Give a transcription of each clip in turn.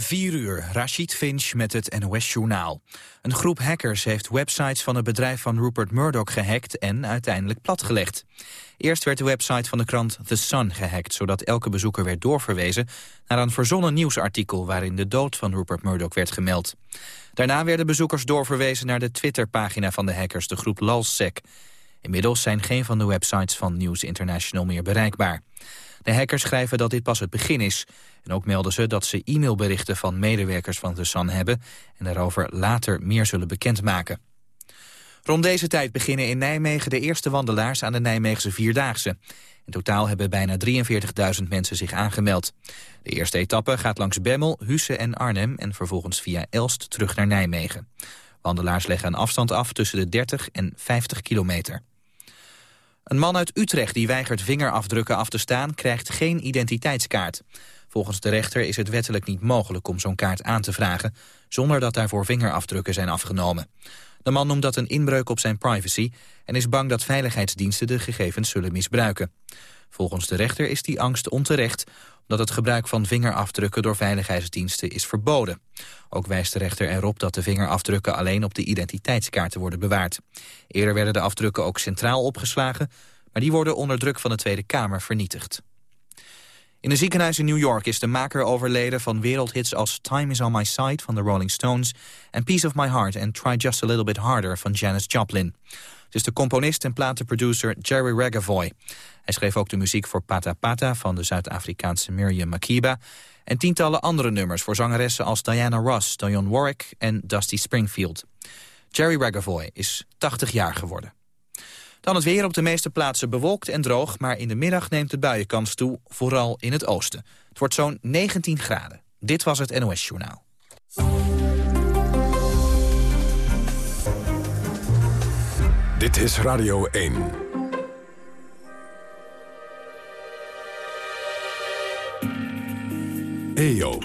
4 uur, Rashid Finch met het NOS-journaal. Een groep hackers heeft websites van het bedrijf van Rupert Murdoch gehackt en uiteindelijk platgelegd. Eerst werd de website van de krant The Sun gehackt, zodat elke bezoeker werd doorverwezen naar een verzonnen nieuwsartikel waarin de dood van Rupert Murdoch werd gemeld. Daarna werden bezoekers doorverwezen naar de Twitterpagina van de hackers, de groep LulzSec. Inmiddels zijn geen van de websites van News International meer bereikbaar. De hackers schrijven dat dit pas het begin is. En ook melden ze dat ze e-mailberichten van medewerkers van The Sun hebben... en daarover later meer zullen bekendmaken. Rond deze tijd beginnen in Nijmegen de eerste wandelaars aan de Nijmeegse Vierdaagse. In totaal hebben bijna 43.000 mensen zich aangemeld. De eerste etappe gaat langs Bemmel, Husse en Arnhem... en vervolgens via Elst terug naar Nijmegen. Wandelaars leggen een afstand af tussen de 30 en 50 kilometer. Een man uit Utrecht die weigert vingerafdrukken af te staan... krijgt geen identiteitskaart. Volgens de rechter is het wettelijk niet mogelijk om zo'n kaart aan te vragen... zonder dat daarvoor vingerafdrukken zijn afgenomen. De man noemt dat een inbreuk op zijn privacy... en is bang dat veiligheidsdiensten de gegevens zullen misbruiken. Volgens de rechter is die angst onterecht... omdat het gebruik van vingerafdrukken door veiligheidsdiensten is verboden. Ook wijst de rechter erop dat de vingerafdrukken alleen op de identiteitskaarten worden bewaard. Eerder werden de afdrukken ook centraal opgeslagen... maar die worden onder druk van de Tweede Kamer vernietigd. In een ziekenhuis in New York is de maker overleden van wereldhits als Time is on my side van de Rolling Stones... en Piece of my heart en Try just a little bit harder van Janis Joplin. Het is de componist en platenproducer Jerry Regavoy. Hij schreef ook de muziek voor Pata Pata van de Zuid-Afrikaanse Miriam Makeba... en tientallen andere nummers voor zangeressen als Diana Ross, Dionne Warwick en Dusty Springfield. Jerry Regavoy is 80 jaar geworden. Dan het weer op de meeste plaatsen bewolkt en droog... maar in de middag neemt de buienkans toe, vooral in het oosten. Het wordt zo'n 19 graden. Dit was het NOS Journaal. Dit is Radio 1. EO.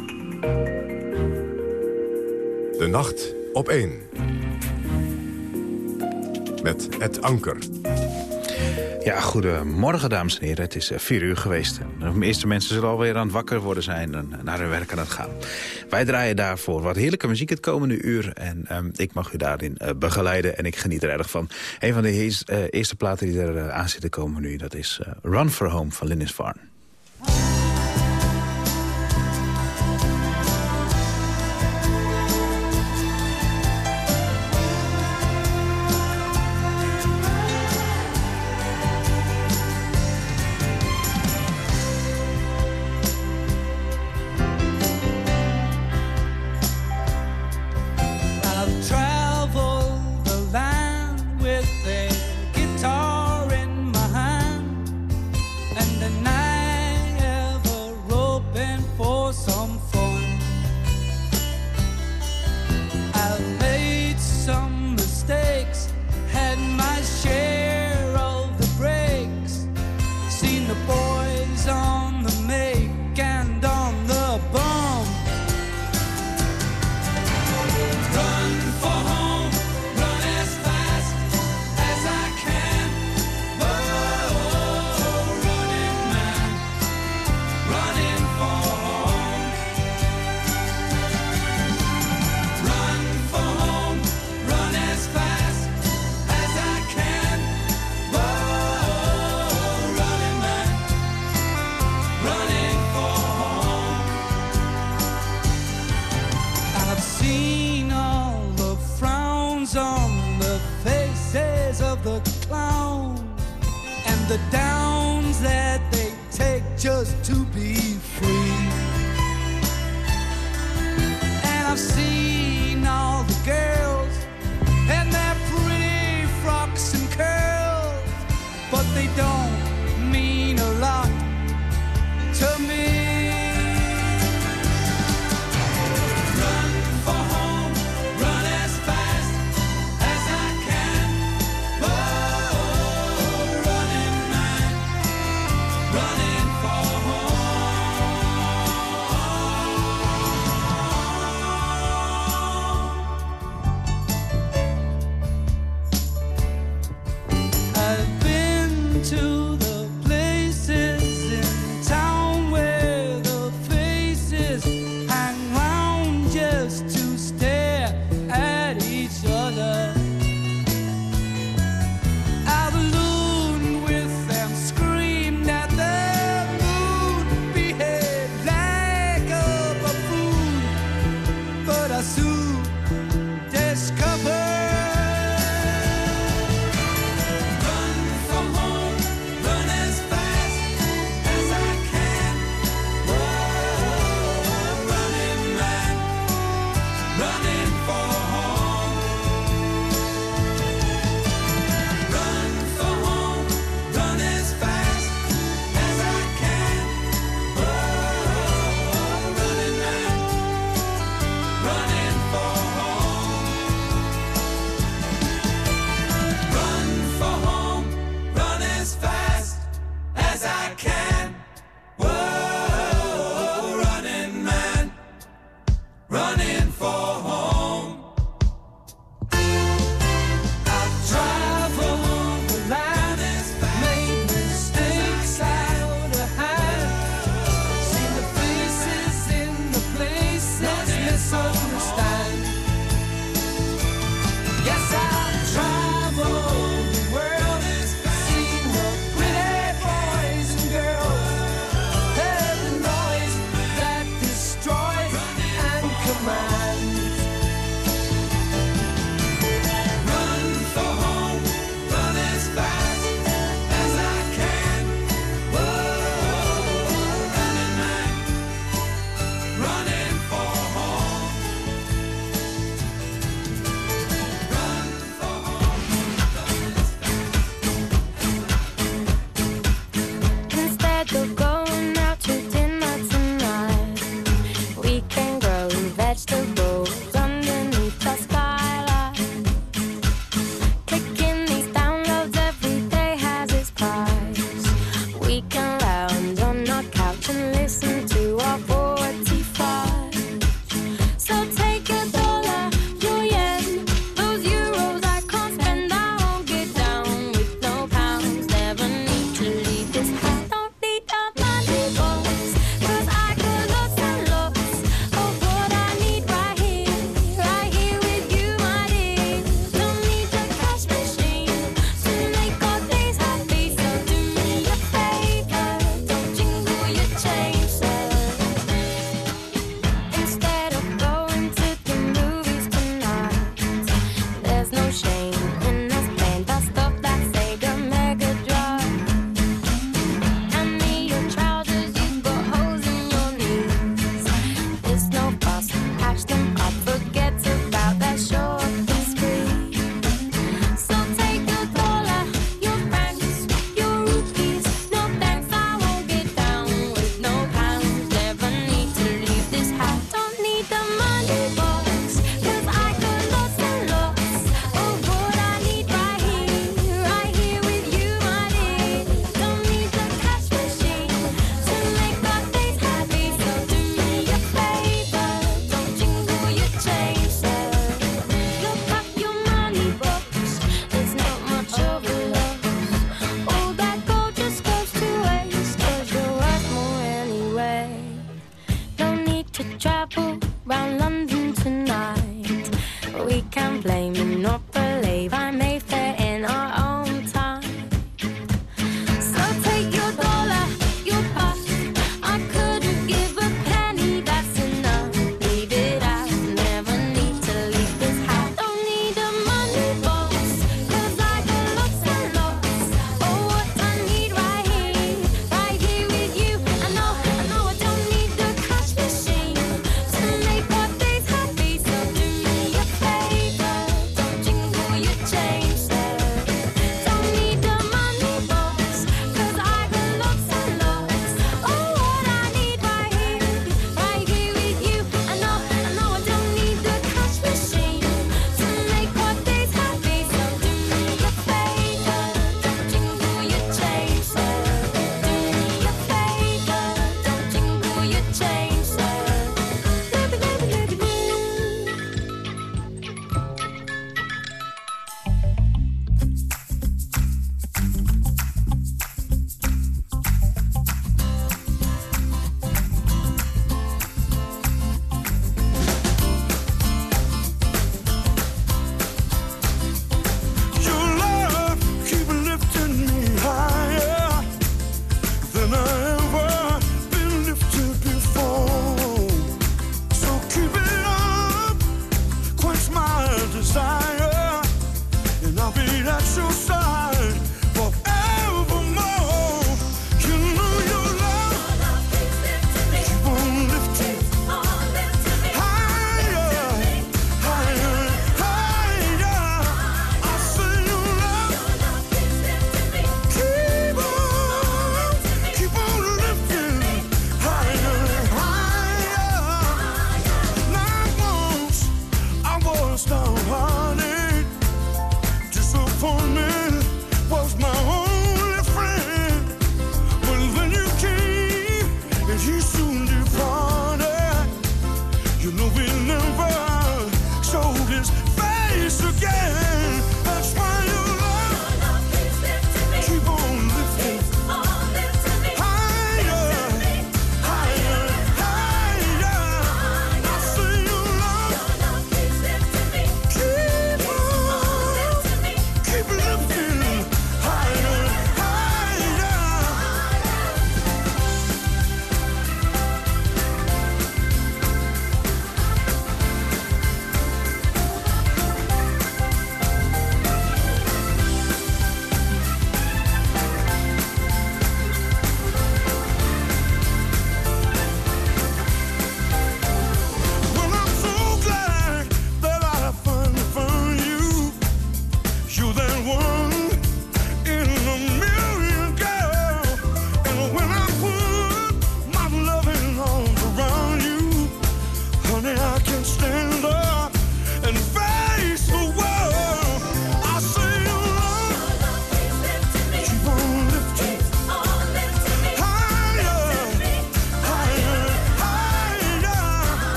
De nacht op 1 met het anker. Ja, goedemorgen dames en heren. Het is eh, vier uur geweest. De meeste mensen zullen alweer aan het wakker worden zijn en naar hun werk aan het gaan. Wij draaien daarvoor wat heerlijke muziek het komende uur. En um, ik mag u daarin uh, begeleiden en ik geniet er erg van. Een van de eerste platen die er aan zitten komen nu... dat is Run for Home van Linus Farn.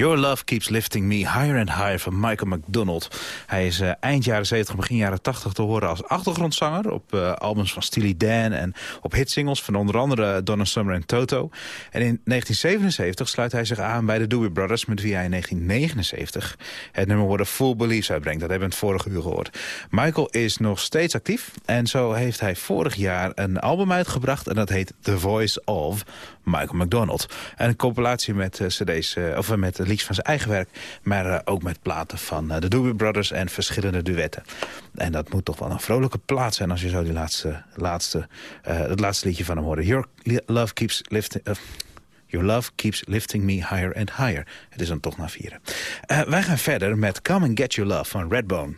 Your Love Keeps Lifting Me Higher and Higher van Michael McDonald. Hij is uh, eind jaren 70, begin jaren 80 te horen als achtergrondzanger... op uh, albums van Steely Dan en op hitsingles van onder andere Donna Summer en Toto. En in 1977 sluit hij zich aan bij de Doobie Brothers... met wie hij in 1979 het nummer a Full Beliefs uitbrengt. Dat hebben we het vorige uur gehoord. Michael is nog steeds actief en zo heeft hij vorig jaar een album uitgebracht... en dat heet The Voice of Michael McDonald. En een compilatie met cd's, of met liedjes van zijn eigen werk... maar uh, ook met platen van de Doobie Brothers en verschillende duetten. En dat moet toch wel een vrolijke plaat zijn... als je zo die laatste, laatste, het laatste liedje van hem hoort. Your love keeps lifting... Your love keeps lifting me higher and higher. Het is dan toch naar vieren. wij gaan verder met Come and Get Your Love van Redbone.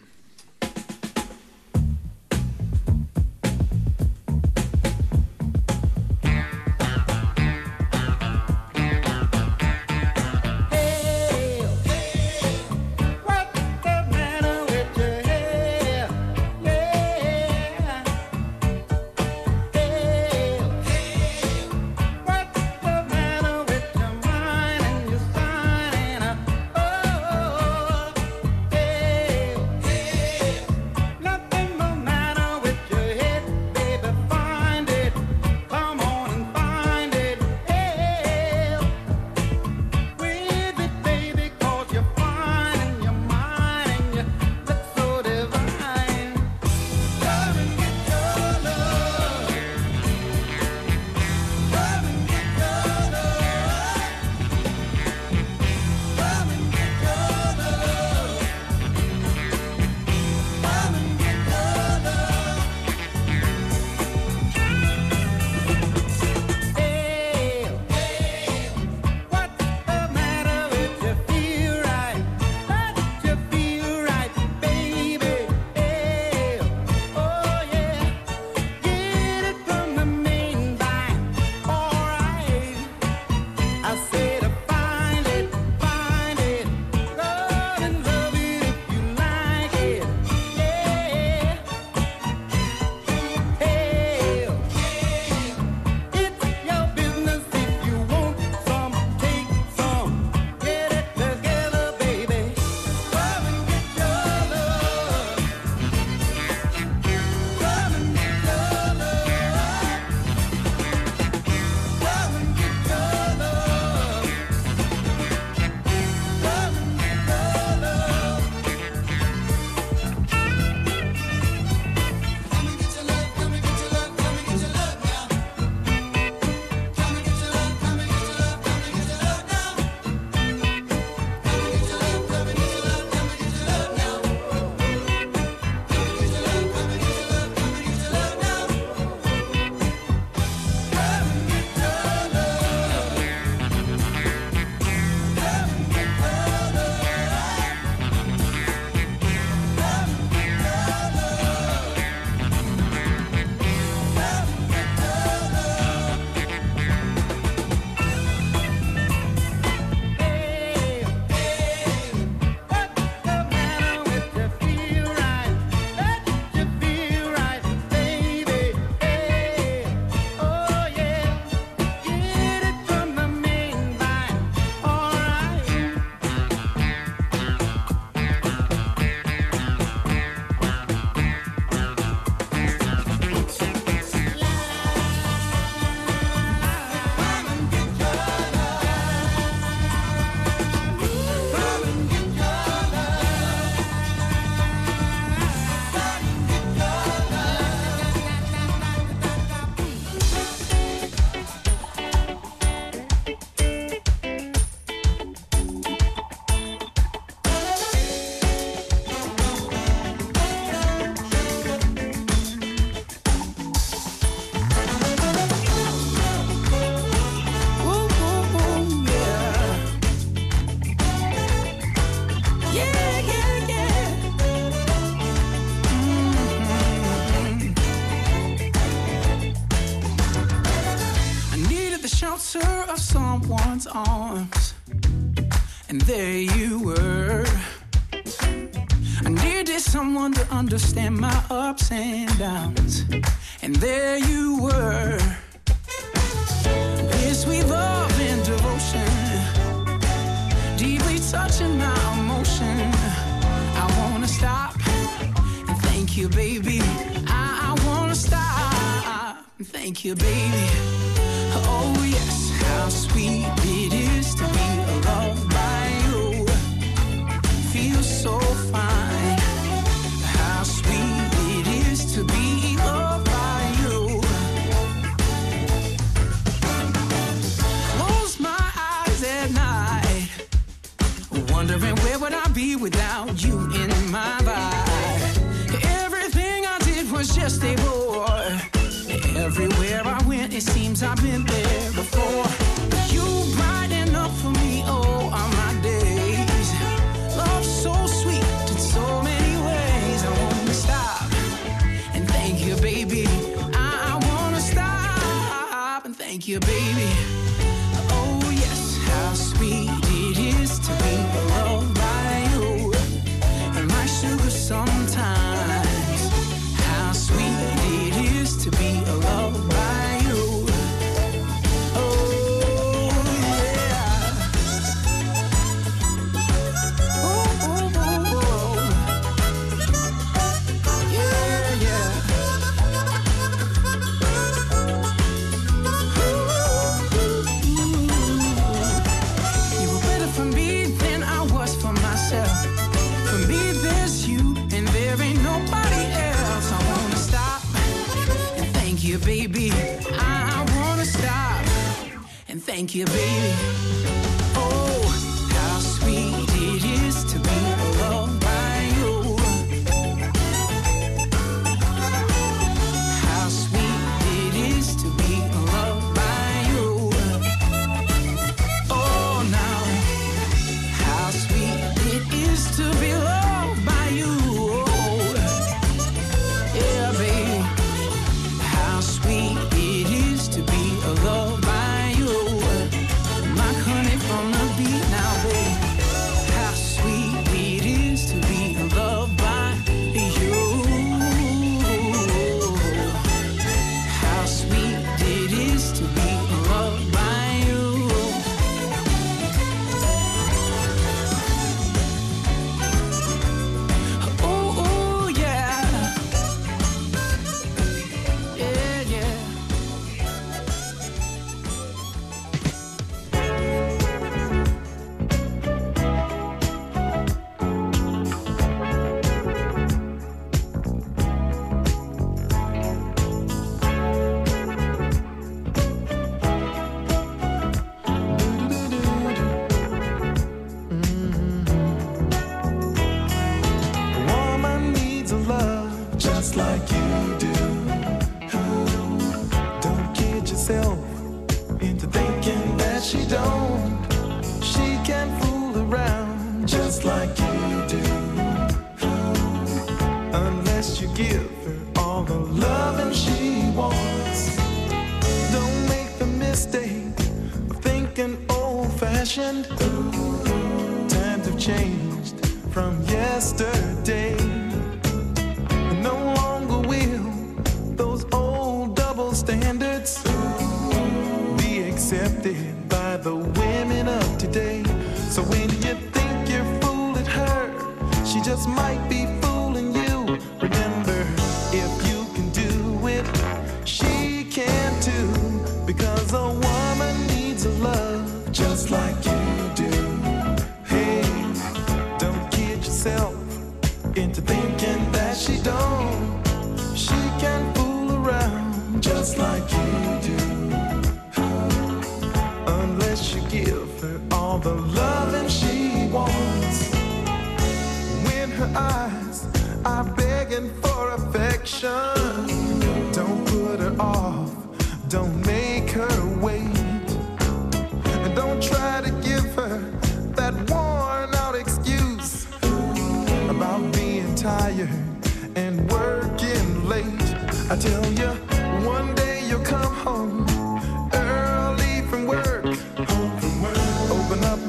Thank you, baby.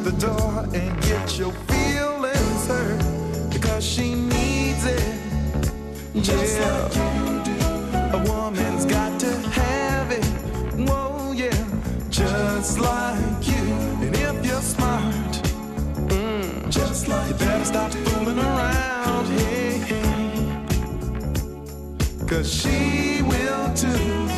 the door and get your feelings hurt because she needs it. Just yeah. like you do. A woman's got to have it. Whoa, yeah. Just like you. And if you're smart, mm, just like you better stop do. fooling around. Hey, hey. Cause she will too.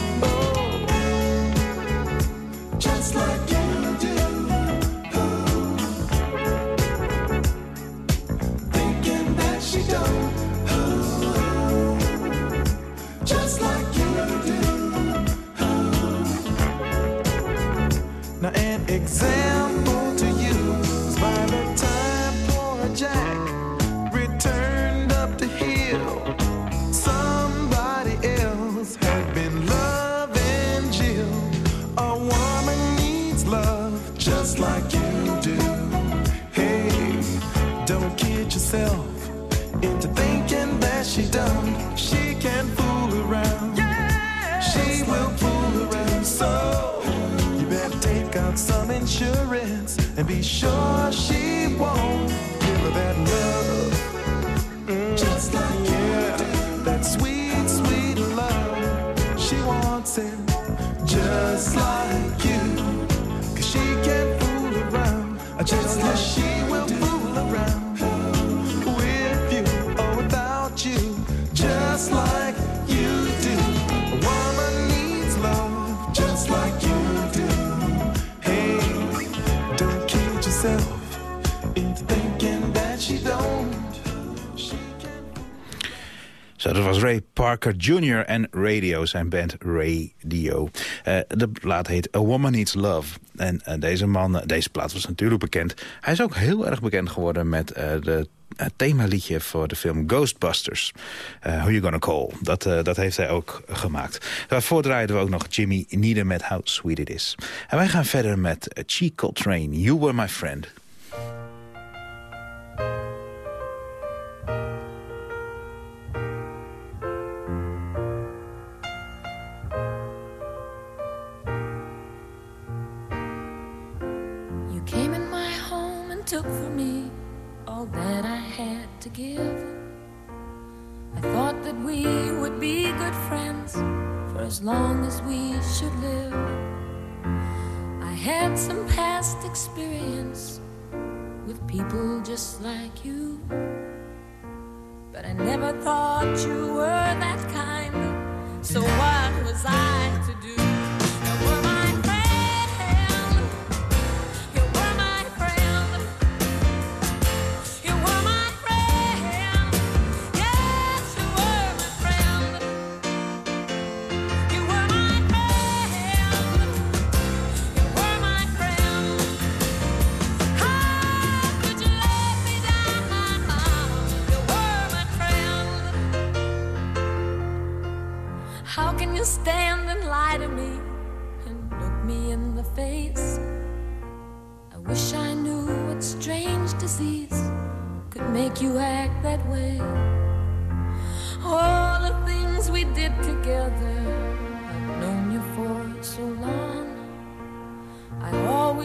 exam. sure she won't give her that love. Just like that sweet, sweet love. She wants just like you. Cause she can't fool around. Just like she Dat was Ray Parker Jr. en Radio, zijn band Radio. Eh, de plaat heet A Woman Needs Love. En eh, deze man, eh, deze plaat was natuurlijk bekend. Hij is ook heel erg bekend geworden met de het themaliedje voor de film Ghostbusters. Who You Gonna Call. Dat, dat heeft hij ook gemaakt. Daarvoor draaiden we ook nog Jimmy Nieder met How Sweet It Is. En wij gaan verder met Chico Train. You Were My Friend. give. I thought that we would be good friends for as long as we should live. I had some past experience with people just like you, but I never thought you were that kind. So, what was I to do?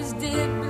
always did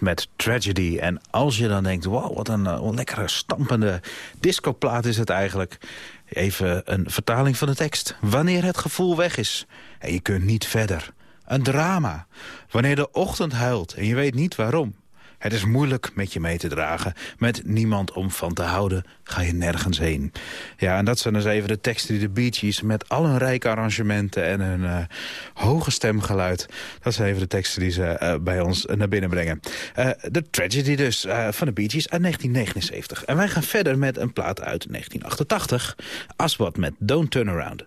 Met Tragedy. En als je dan denkt, wow, wat een, uh, lekkere stampende discoplaat is het eigenlijk. Even een vertaling van de tekst. Wanneer het gevoel weg is en je kunt niet verder. Een drama. Wanneer de ochtend huilt en je weet niet waarom. Het is moeilijk met je mee te dragen. Met niemand om van te houden ga je nergens heen. Ja, en dat zijn dus even de teksten die de Bee Gees... met al hun rijke arrangementen en hun uh, hoge stemgeluid... dat zijn even de teksten die ze uh, bij ons naar binnen brengen. Uh, de Tragedy dus, van de Bee Gees uit 1979. En wij gaan verder met een plaat uit 1988. Aswad met Don't Turn Around.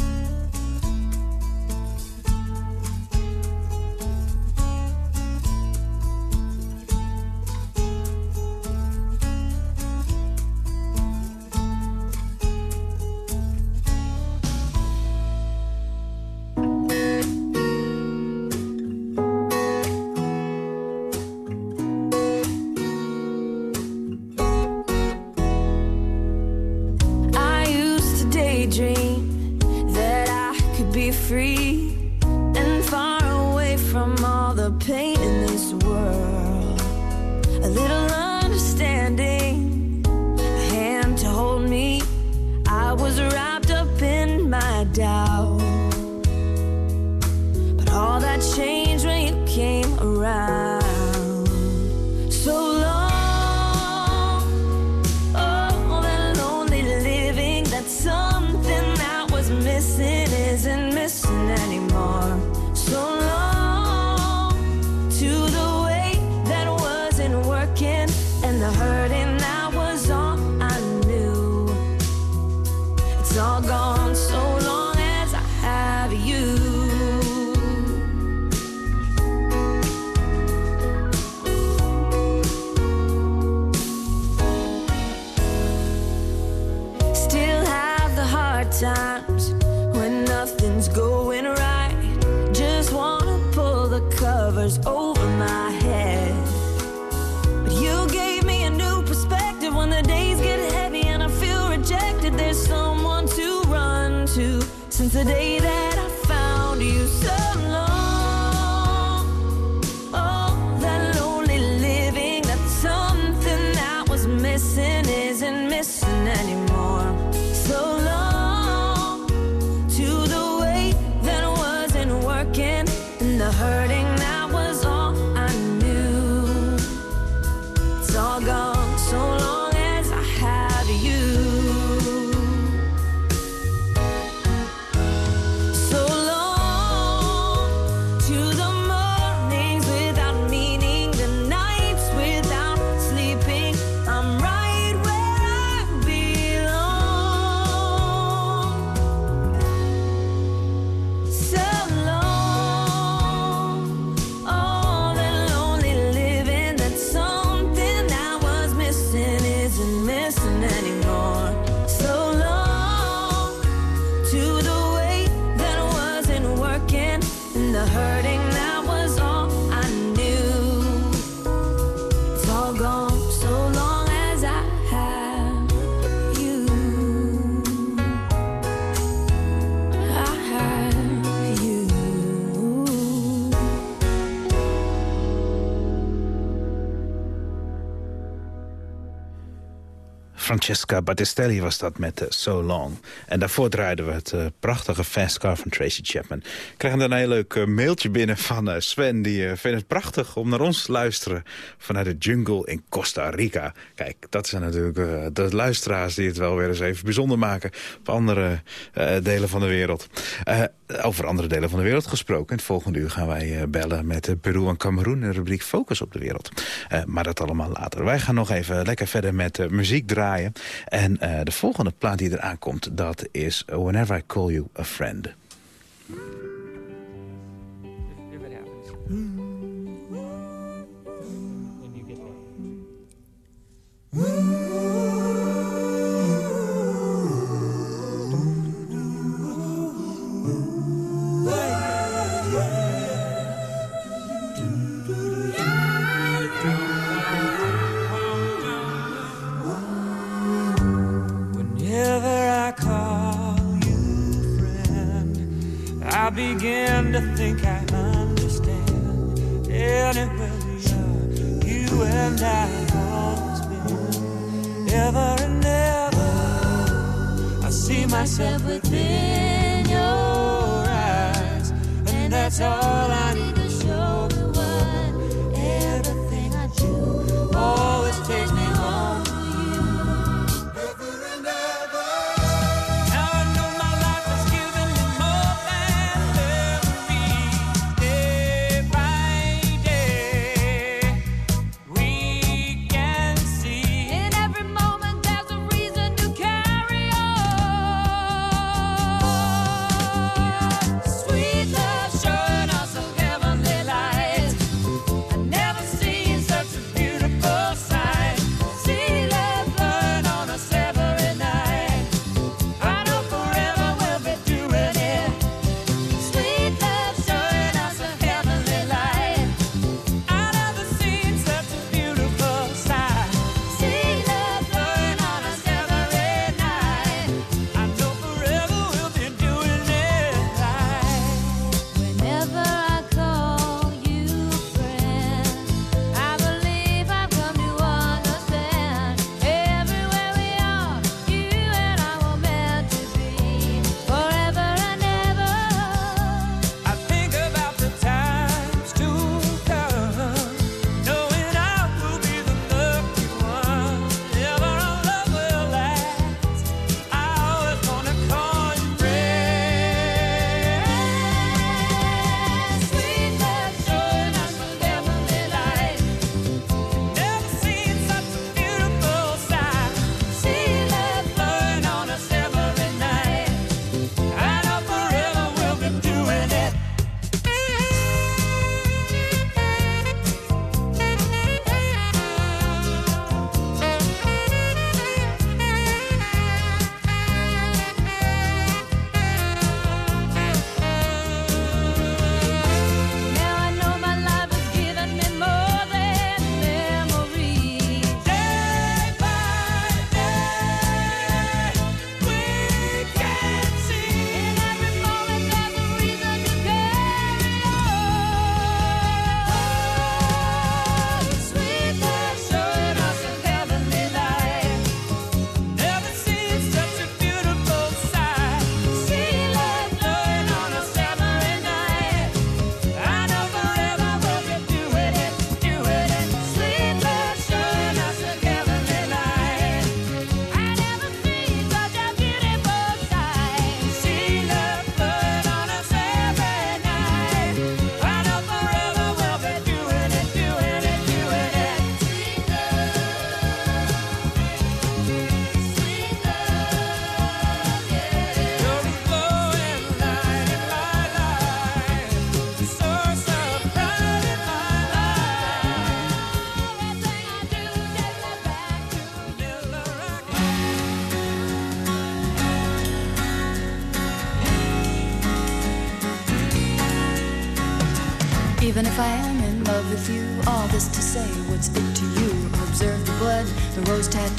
times when nothing's going right. Just wanna pull the covers over my head. But you gave me a new perspective when the days get heavy and I feel rejected. There's someone to run to since the day. Francesca Battistelli was dat met eh, So Long. En daarvoor draaiden we het eh, prachtige Fast Car van Tracy Chapman. Ik kreeg een heel leuk eh, mailtje binnen van Sven. Die vindt het prachtig om naar ons te luisteren vanuit de jungle in Costa Rica. Kijk, dat zijn natuurlijk de luisteraars die het wel weer eens even bijzonder maken... op andere delen van de wereld. Over andere delen van de wereld gesproken. In het volgende uur gaan wij bellen met Peru en Cameroen... in de rubriek Focus op de wereld. Maar dat allemaal later. Wij gaan nog even lekker verder met muziek draaien. En eh, de volgende plaat die eraan komt, dat is Whenever I Call You a Friend. Begin to think I understand. Anywhere we are, you and I have always been. Ever and ever, I see myself within your eyes, and that's all I need to show me what everything I do always takes me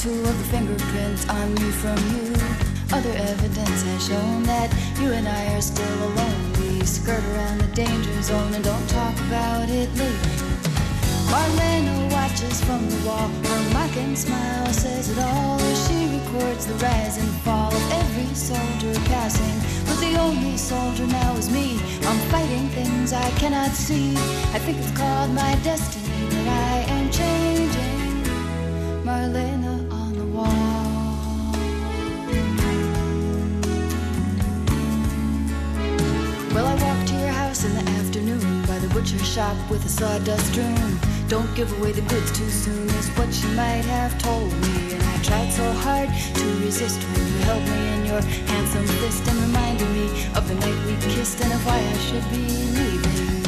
tattoo of the fingerprints on me from you. Other evidence has shown that you and I are still alone. We skirt around the danger zone and don't talk about it later. Marlena watches from the wall. Her mocking smile says it all as she records the rise and fall of every soldier passing. But the only soldier now is me. I'm fighting things I cannot see. I think it's called my destiny shop with a sawdust room. Don't give away the goods too soon is what she might have told me. And I tried so hard to resist when you held me in your handsome fist and reminded me of the night we kissed and of why I should be leaving.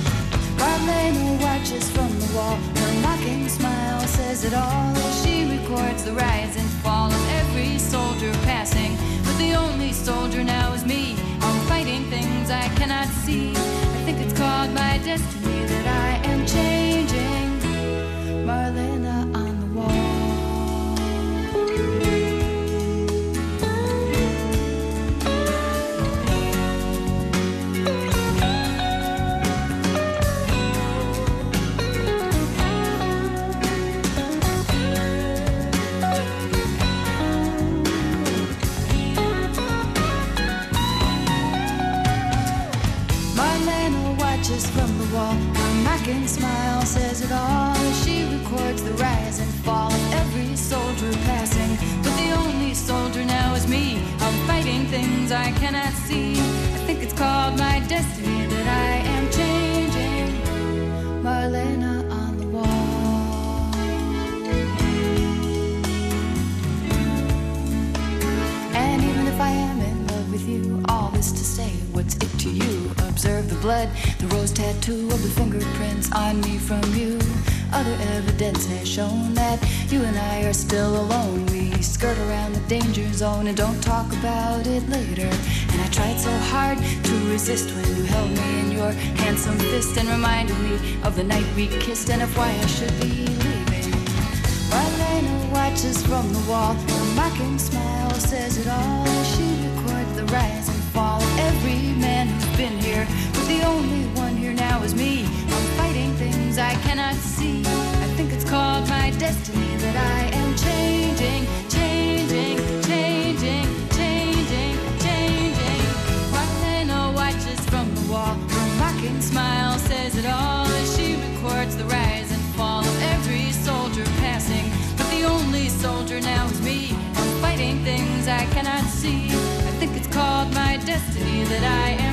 Marlena watches from the wall. Her mocking smile says it all she records the rise and fall of every soldier passing. But the only soldier now is me. I'm fighting things I cannot see. I think it's called my destiny that I I cannot see. I think it's called my destiny that I am changing. Marlena on the wall. And even if I am in love with you, all this to say, what's it to you? Observe the blood, the rose tattoo of the fingerprints on me from you. Other evidence has shown that you and I are still alone. We skirt around the danger zone and don't talk about it later. And I tried so hard to resist when you held me in your handsome fist and reminded me of the night we kissed and of why I should be leaving. Marlena watches from the wall. Her mocking smile says it all. She records the rise and fall of every man who's been here. But the only one here now is me. I'm fighting things I cannot see. I think it's called my destiny that I am changing, changing, smile says it all as she records the rise and fall of every soldier passing. But the only soldier now is me. I'm fighting things I cannot see. I think it's called my destiny that I am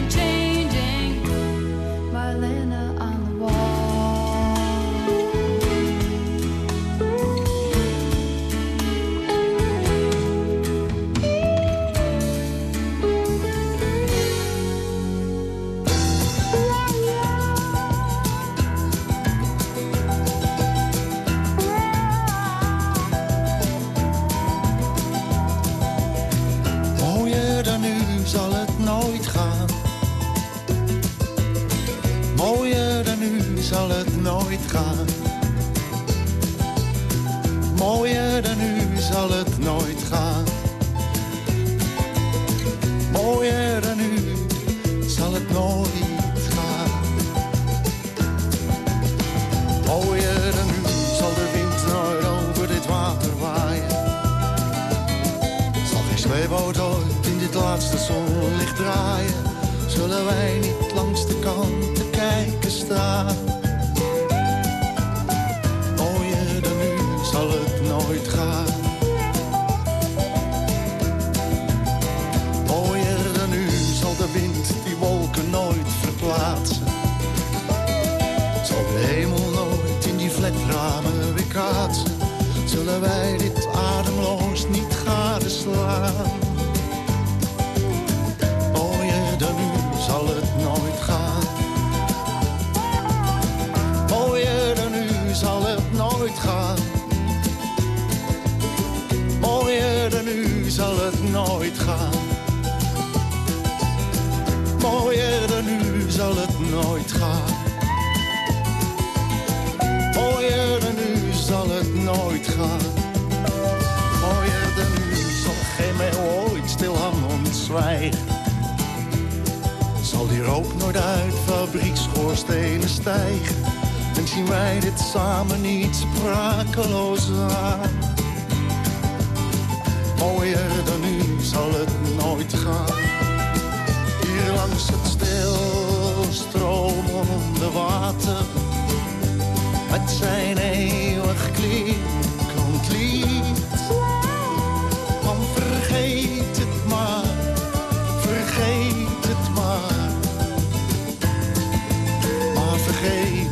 gaan. Mooier dan nu zal het nooit gaan. Mooier dan nu zal het nooit gaan. Mooier dan nu zal geen meer ooit stil aan ons zwijgen. Zal die rook nooit uit fabrieksschoorstenen stijgen. En zien wij dit samen niet sprakeloos aan. Mooier dan nu zal het nooit gaan. Hier langs het stilstromende water. Met zijn eeuwig klinkend lied. Man, vergeet het maar, vergeet het maar. Maar vergeet